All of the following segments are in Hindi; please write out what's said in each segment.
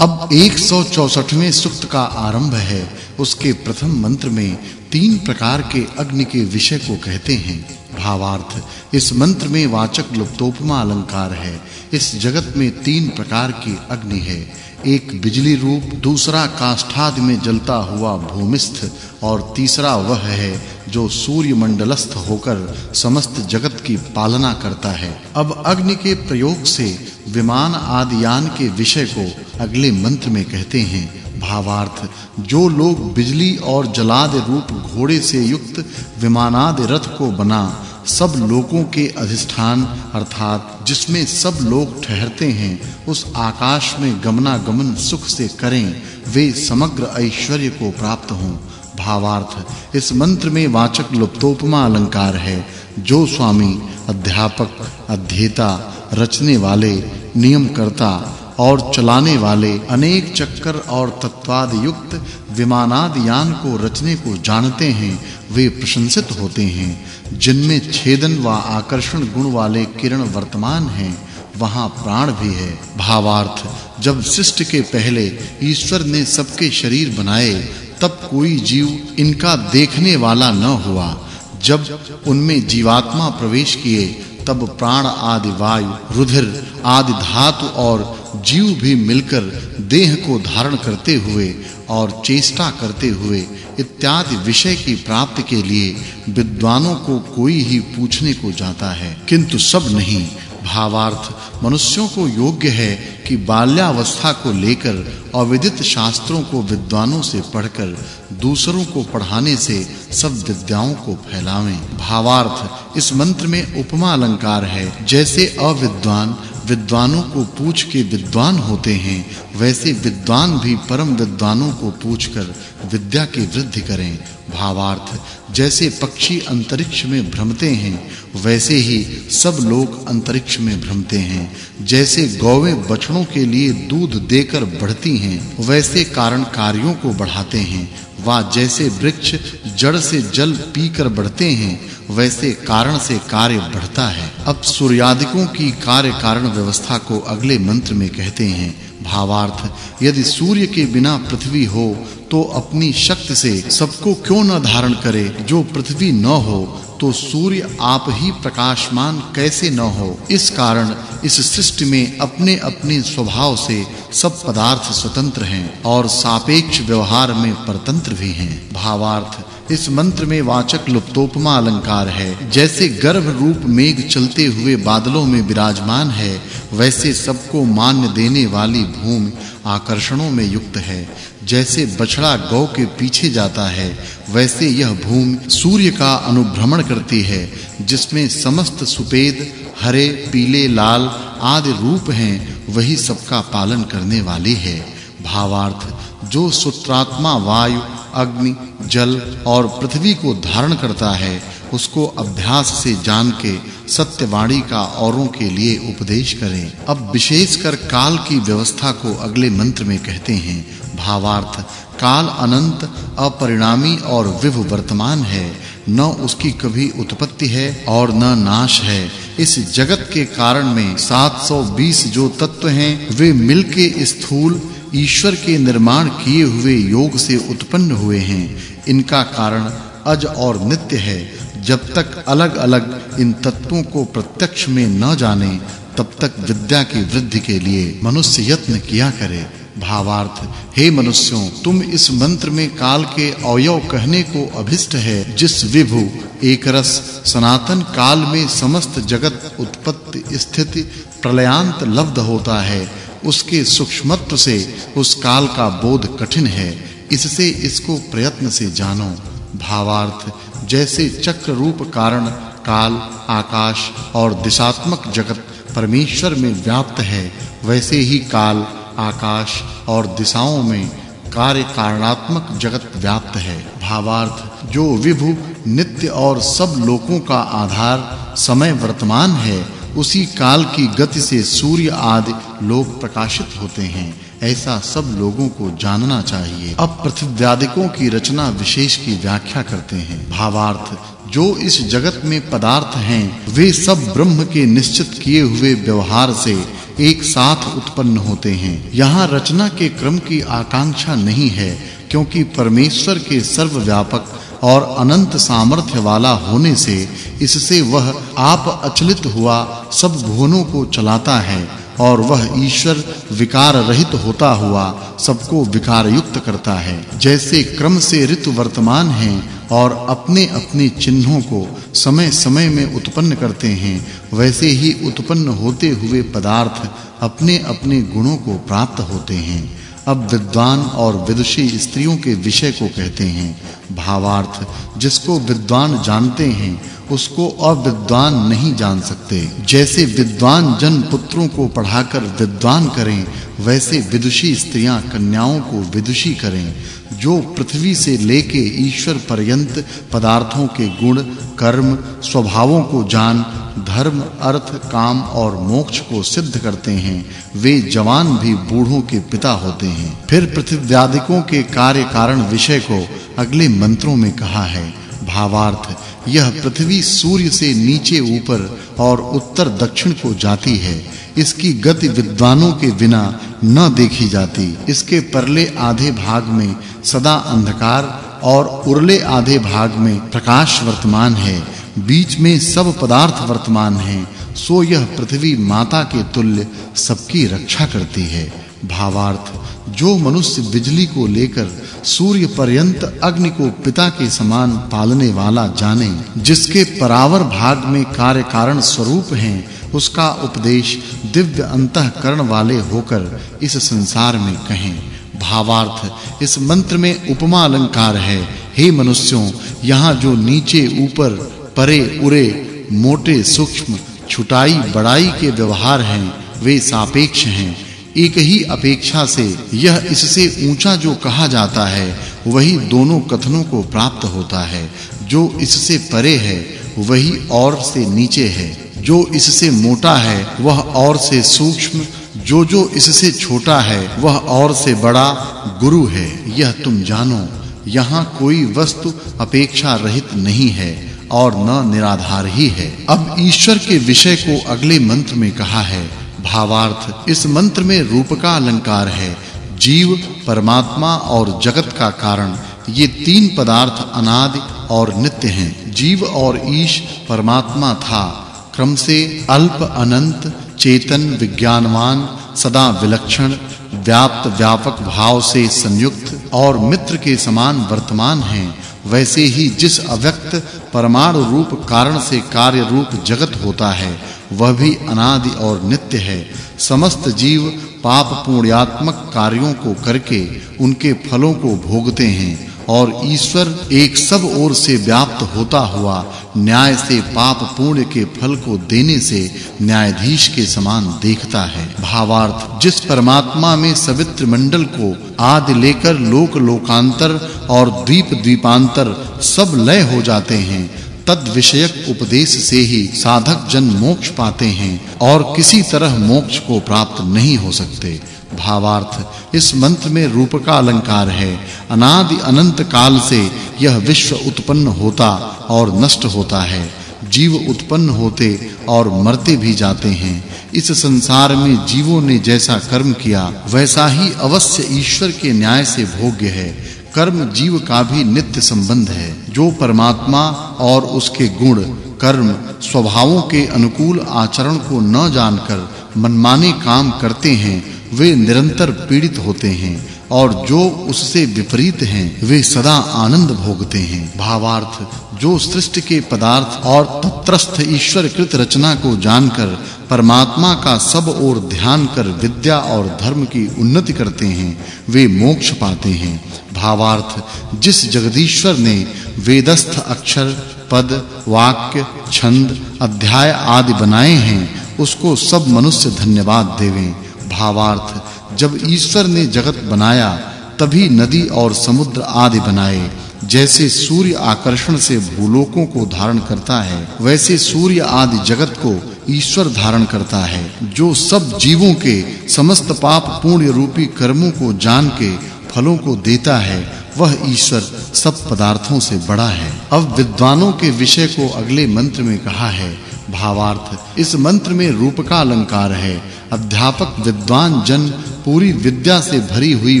अब 164वें सूक्त का आरंभ है। उसके प्रथम मंत्र में तीन प्रकार के अग्नि के विषय को कहते हैं। भावार्थ, इस मंत्र में वाचक् लुप्तोपमा अलंकार है। इस जगत में तीन प्रकार की अग्नि है। एक बिजली रूप दूसरा काष्ठाद में जलता हुआ भूमिस्थ और तीसरा वह है जो सूर्य मंडलस्थ होकर समस्त जगत की पालना करता है। अब अग्नि के प्रयोग से विमान आदि यान के विषय को अगले मंत्र में कहते हैं। भावार्थ, जो लोग बिजली और जलाद रूप घोड़े से युक्त विमानादि रथ को बना सब लोगों के अधिष्ठान, अर्थात जिसमें सब लोग ठहरते हैं, उस आकाश में गमनागमन सुख से करें। वे समग्र ऐश्वर्य को प्राप्त हों। भावार्थ, इस मंत्र में वाचक् लुप्तोपमा अलंकार है। जो स्वामी, अध्यापक, अध्येता, रचने वाले, नियमकर्ता और चलाने वाले अनेक चक्कर और तत्वाद युक्त विमानाद यान को रचने को जानते हैं, वे प्रशंसित होते हैं। जिनमें छेदन व आकर्षण गुण वाले किरण वर्तमान हैं, वहाँ प्राण भी है। भावार्थ, जब सृष्टि के पहले ईश्वर ने सबके शरीर बनाए, तब कोई जीव इनका देखने वाला न हुआ। जब उनमें जीवात्मा प्रवेश किए, तब प्राण आदि वायु, रुधिर आदि धातु और जीव भी मिलकर देह को धारण करते हुए और चेष्टा करते हुए इत्यादि विषय की प्राप्ति के लिए विद्वानों को कोई ही पूछने को जाता है। किंतु सब नहीं। भावार्थ, मनुष्यों को योग्य है कि बाल्यावस्था को लेकर अविदित शास्त्रों को विद्वानों से पढ़कर दूसरों को पढ़ाने से सब विद्याओं को फैलावें। भावार्थ, इस मंत्र में उपमा अलंकार है, जैसे अविद्वान विद्वानों को पूछ के विद्वान होते हैं, वैसे विद्वान भी परम विद्वानों को पूछकर विद्या की वृद्धि करें। भावार्थ, जैसे पक्षी अंतरिक्ष में भ्रमते हैं, वैसे ही सब लोग अंतरिक्ष में भ्रमते हैं। जैसे गौवें बछड़ों के लिए दूध देकर बढ़ती हैं, वैसे कारण कार्यों को बढ़ाते हैं। वा जैसे वृक्ष जड़ से जल पीकर बढ़ते हैं वैसे कारण से कार्य बढ़ता है। अब सूर्यादिकों की कार्य कारण व्यवस्था को अगले मंत्र में कहते हैं, भावार्थ, यदि सूर्य के बिना पृथ्वी हो तो अपनी शक्ति से सबको क्यों न धारण करे? जो पृथ्वी न हो तो सूर्य आप ही प्रकाशमान कैसे न हो? इस कारण इस सृष्टि में अपने अपने स्वभाव से सब पदार्थ स्वतंत्र हैं और सापेक्ष व्यवहार में परतंत्र भी हैं। भावार्थ, इस मंत्र में वाचक् लुप्तोपमा अलंकार है। जैसे गर्भ रूप मेघ चलते हुए बादलों में विराजमान है, वैसे सबको मान्य देने वाली भूमि आकर्षणों में युक्त है। जैसे बछड़ा गौ के पीछे जाता है, वैसे यह भूमि सूर्य का अनुभ्रमण करती है, जिसमें समस्त सुपेद हरे, पीले, लाल आदि रूप हैं, वही सबका पालन करने वाली है। भावार्थ, जो सूत्रात्मा वायु, अग्नि, जल और पृथ्वी को धारण करता है, उसको अभ्यास से जान के सत्यवाणी का औरों के लिए उपदेश करें। अब विशेषकर काल की व्यवस्था को अगले मंत्र में कहते हैं। भावार्थ, काल अनंत, अपरिणामी और विभु वर्तमान है। न उसकी कभी उत्पत्ति है और न नाश है। इस जगत के कारण में 720 जो तत्व हैं, वे मिलके स्थूल ईश्वर के निर्माण किए हुए योग से उत्पन्न हुए हैं। इनका कारण अज और नित्य है। जब तक अलग-अलग इन तत्वों को प्रत्यक्ष में न जाने, तब तक विद्या की वृद्धि के लिए मनुष्य यत्न किया करे। भावार्थ, हे मनुष्यों, तुम इस मंत्र में काल के अवयव कहने को अभिष्ट है, जिस विभु, एक रस, सनातन काल में समस्त जगत उत्पत्ति, स्थिति, प्रलयांत लब्ध होता है, उसके सूक्ष्मत्व से उस काल का बोध कठिन है, इससे इसको प्रयत्न से जानो। भावार्थ, जैसे चक्र रूप कारण काल, आकाश और दिशात्मक जगत परमेश्वर में व्याप्त है, वैसे ही काल आकाश और दिशाओं में कार्य कारणात्मक जगत व्याप्त है। भावार्थ, जो विभु, नित्य और सब लोकों का आधार, समय वर्तमान है, उसी काल की गति से सूर्य आदि लोग प्रकाशित होते हैं। ऐसा सब लोगों को जानना चाहिए। अब पृथ्व्यादिकों की रचना विशेष की व्याख्या करते हैं। भावार्थ, जो इस जगत में पदार्थ हैं, वे सब ब्रह्म के निश्चित किए हुए व्यवहार से एक साथ उत्पन्न होते हैं। यहाँ रचना के क्रम की आकांक्षा नहीं है, क्योंकि परमेश्वर के सर्वव्यापक और अनंत सामर्थ्य वाला होने से इससे वह आप अचलित हुआ सब भुवनों को चलाता है। और वह ईश्वर विकार रहित होता हुआ सबको विकार युक्त करता है। जैसे क्रम से ऋतु वर्तमान हैं और अपने-अपने चिन्हों को समय-समय में उत्पन्न करते हैं, वैसे ही उत्पन्न होते हुए पदार्थ अपने-अपने गुणों को प्राप्त होते हैं। अब विद्वान और विदुषी स्त्रियों के विषय को कहते हैं। भावार्थ, जिसको विद्वान जानते हैं, उसको अविद्वान नहीं जान सकते। जैसे विद्वान जन पुत्रों को पढ़ाकर विद्वान करें, वैसे विदुषी स्त्रियाँ कन्याओं को विदुषी करें। जो पृथ्वी से लेके ईश्वर पर्यंत पदार्थों के गुण, कर्म, स्वभावों को जान धर्म, अर्थ, काम और मोक्ष को सिद्ध करते हैं। वे जवान भी बूढ़ों के पिता होते हैं। फिर पृथ्व्यादिकों के कार्य कारण विषय को अगले मंत्रों में कहा है। भावार्थ, यह पृथ्वी सूर्य से नीचे ऊपर और उत्तर दक्षिण को जाती है। इसकी गति विद्वानों के बिना न देखी जाती। इसके परले आधे भाग में सदा अंधकार और उरले आधे भाग में प्रकाश वर्तमान है। बीच में सब पदार्थ वर्तमान हैं, सो यह पृथ्वी माता के तुल्य सबकी रक्षा करती है। भावार्थ, जो मनुष्य बिजली को लेकर सूर्य पर्यंत अग्नि को पिता के समान पालने वाला जाने, जिसके परावर भाग में कार्य कारण स्वरूप हैं, उसका उपदेश दिव्य अंतःकरण वाले होकर इस संसार में कहें। भावार्थ, इस मंत्र में उपमा अलंकार है। हे मनुष्यों, यहाँ जो नीचे ऊपर परे, उरे, मोटे, सूक्ष्म, छुटाई, बड़ाई के व्यवहार हैं, वे सापेक्ष हैं। एक ही अपेक्षा से यह इससे ऊँचा जो कहा जाता है, वही दोनों कथनों को प्राप्त होता है। जो इससे परे है, वही और से नीचे है। जो इससे मोटा है, वह और से सूक्ष्म। जो जो इससे छोटा है, वह और से बड़ा गुरु है। यह तुम जानो, यहाँ कोई वस्तु अपेक्षा रहित नहीं है। और न निराधार ही है। अब ईश्वर के विषय को अगले मंत्र में कहा है। भावार्थ, इस मंत्र में रूप का अलंकार है। जीव, परमात्मा और जगत का कारण, ये तीन पदार्थ अनादि और नित्य हैं। जीव और ईश परमात्मा था। क्रम से अल्प, अनंत, चेतन, विज्ञानवान, सदा विलक्षण, व्याप्त, व्यापक भाव से संयुक्त और मित्र के समान वर्तमान हैं। वैसे ही जिस अव्यक्त परमाणु रूप कारण से कार्य रूप जगत होता है, वह भी अनादि और नित्य है। समस्त जीव पाप पुण्यात्मक कार्यों को करके उनके फलों को भोगते हैं। और ईश्वर एक सब ओर से व्याप्त होता हुआ न्याय से पाप पुण्य के फल को देने से न्यायाधीश के समान देखता है। भावार्थ, जिस परमात्मा में सवित्र मंडल को आदि लेकर लोक लोकांतर और द्वीप द्वीपांतर सब लय हो जाते हैं, तद विषयक उपदेश से ही साधक जन मोक्ष पाते हैं और किसी तरह मोक्ष को प्राप्त नहीं हो सकते। भावार्थ। इस मंत्र में रूप का अलंकार है। अनादि अनंत काल से यह विश्व उत्पन्न होता और नष्ट होता है। जीव उत्पन्न होते और मरते भी जाते हैं। इस संसार में जीवों ने जैसा कर्म किया, वैसा ही अवश्य ईश्वर के न्याय से भोग्य है। कर्म जीव का भी नित्य संबंध है। जो परमात्मा और उसके गुण, कर्म, स्वभावों के अनुकूल आचरण को न जानकर मनमाने काम करते हैं वे निरंतर पीड़ित होते हैं और जो उससे विपरीत हैं, वे सदा आनंद भोगते हैं। भावार्थ, जो सृष्टि के पदार्थ और तत्रस्थ ईश्वर कृत रचना को जानकर, परमात्मा का सब ओर ध्यान कर विद्या और धर्म की उन्नति करते हैं, वे मोक्ष पाते हैं। भावार्थ, जिस जगदीश्वर ने वेदस्थ अक्षर, पद, वाक्य, छंद, अध्याय आदि बनाए हैं, उसको सब मनुष्य धन्यवाद देवें। भावार्थ, जब ईश्वर ने जगत बनाया, तभी नदी और समुद्र आदि बनाए। जैसे सूर्य आकर्षण से भूलोकों को धारण करता है, वैसे सूर्य आदि जगत को ईश्वर धारण करता है, जो सब जीवों के समस्त पाप पुण्य रूपी कर्मों को जान के फलों को देता है, वह ईश्वर सब पदार्थों से बड़ा है। अब विद्वानों के विषय को अगले मंत्र में कहा है भावार्थ। इस मंत्र में रूप का अलंकार है। अध्यापक विद्वान जन पूरी विद्या से भरी हुई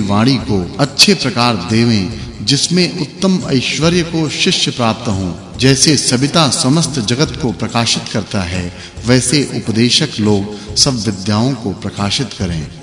वाणी को अच्छे प्रकार देवें, जिसमें उत्तम ऐश्वर्य को शिष्य प्राप्त हो। जैसे सविता समस्त जगत को प्रकाशित करता है, वैसे उपदेशक लोग सब विद्याओं को प्रकाशित करें।